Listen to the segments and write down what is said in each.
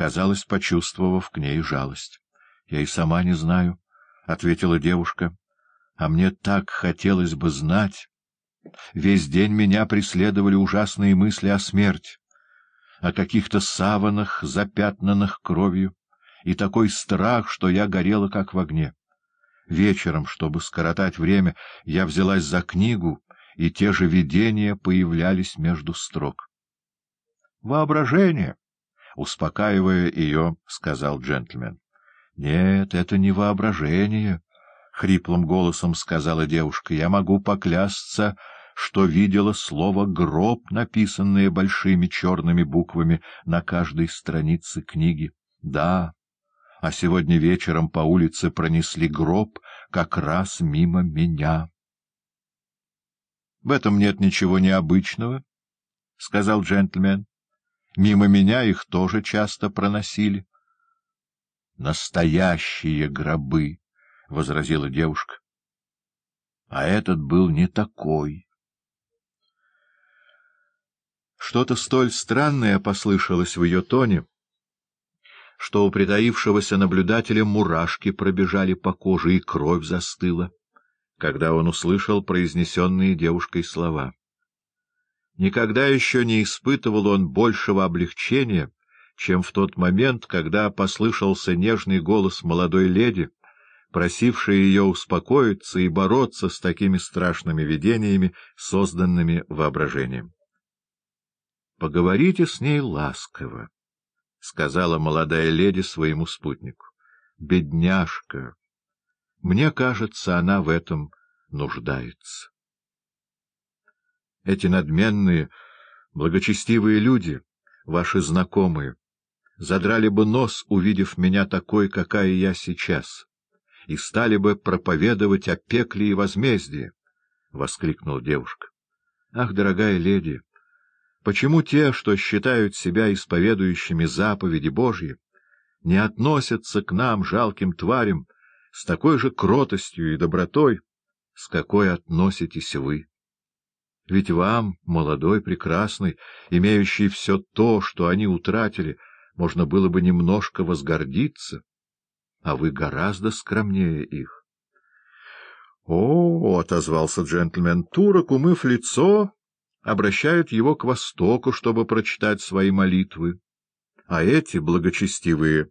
казалось, почувствовав к ней жалость. — Я и сама не знаю, — ответила девушка, — а мне так хотелось бы знать. Весь день меня преследовали ужасные мысли о смерти, о каких-то саванах, запятнанных кровью, и такой страх, что я горела, как в огне. Вечером, чтобы скоротать время, я взялась за книгу, и те же видения появлялись между строк. — Воображение! — успокаивая ее, сказал джентльмен. — Нет, это не воображение, — хриплым голосом сказала девушка. — Я могу поклясться, что видела слово «гроб», написанное большими черными буквами на каждой странице книги. Да, а сегодня вечером по улице пронесли гроб как раз мимо меня. — В этом нет ничего необычного, — сказал джентльмен. — Мимо меня их тоже часто проносили. — Настоящие гробы, — возразила девушка. — А этот был не такой. Что-то столь странное послышалось в ее тоне, что у притаившегося наблюдателя мурашки пробежали по коже и кровь застыла, когда он услышал произнесенные девушкой слова. Никогда еще не испытывал он большего облегчения, чем в тот момент, когда послышался нежный голос молодой леди, просившей ее успокоиться и бороться с такими страшными видениями, созданными воображением. «Поговорите с ней ласково». — сказала молодая леди своему спутнику. — Бедняжка! Мне кажется, она в этом нуждается. Эти надменные, благочестивые люди, ваши знакомые, задрали бы нос, увидев меня такой, какая я сейчас, и стали бы проповедовать о пекле и возмездии, — воскликнула девушка. — Ах, дорогая леди! Почему те, что считают себя исповедующими заповеди Божьи, не относятся к нам, жалким тварям, с такой же кротостью и добротой, с какой относитесь вы? Ведь вам, молодой, прекрасный, имеющий все то, что они утратили, можно было бы немножко возгордиться, а вы гораздо скромнее их. — О, — отозвался джентльмен, — турок, умыв лицо, обращают его к востоку, чтобы прочитать свои молитвы. А эти благочестивые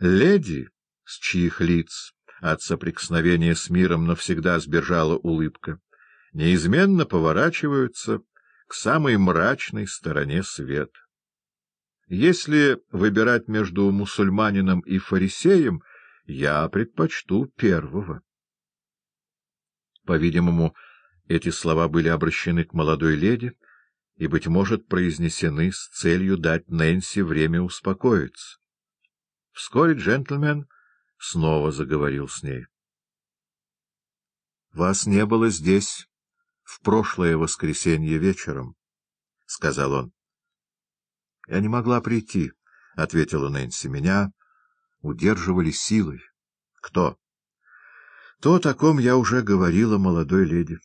леди, с чьих лиц от соприкосновения с миром навсегда сбежала улыбка, неизменно поворачиваются к самой мрачной стороне света. Если выбирать между мусульманином и фарисеем, я предпочту первого. По-видимому, эти слова были обращены к молодой леди и, быть может, произнесены с целью дать Нэнси время успокоиться. Вскоре джентльмен снова заговорил с ней. — Вас не было здесь в прошлое воскресенье вечером, — сказал он. — Я не могла прийти, — ответила Нэнси. — Меня удерживали силой. — Кто? — То, о ком я уже говорила молодой леди.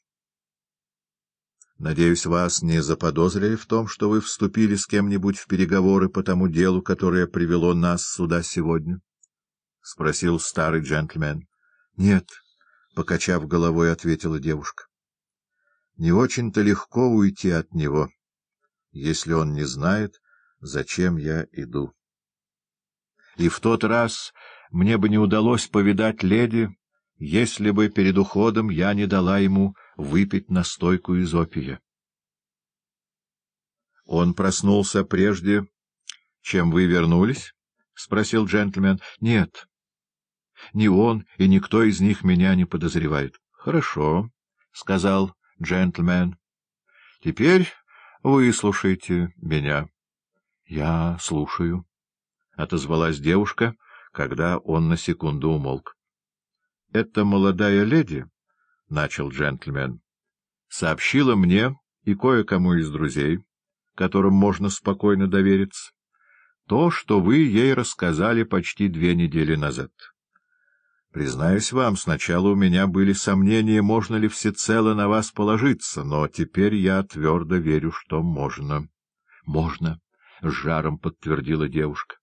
Надеюсь, вас не заподозрили в том, что вы вступили с кем-нибудь в переговоры по тому делу, которое привело нас сюда сегодня? — спросил старый джентльмен. — Нет, — покачав головой, ответила девушка. — Не очень-то легко уйти от него, если он не знает, зачем я иду. И в тот раз мне бы не удалось повидать леди, если бы перед уходом я не дала ему выпить настойку из опия. — Он проснулся прежде, чем вы вернулись? — спросил джентльмен. — Нет. Ни он и никто из них меня не подозревает. — Хорошо, — сказал джентльмен. — Теперь выслушайте меня. — Я слушаю, — отозвалась девушка, когда он на секунду умолк. — Это молодая леди — начал джентльмен, — сообщила мне и кое-кому из друзей, которым можно спокойно довериться, то, что вы ей рассказали почти две недели назад. Признаюсь вам, сначала у меня были сомнения, можно ли всецело на вас положиться, но теперь я твердо верю, что можно. — Можно, — с жаром подтвердила девушка.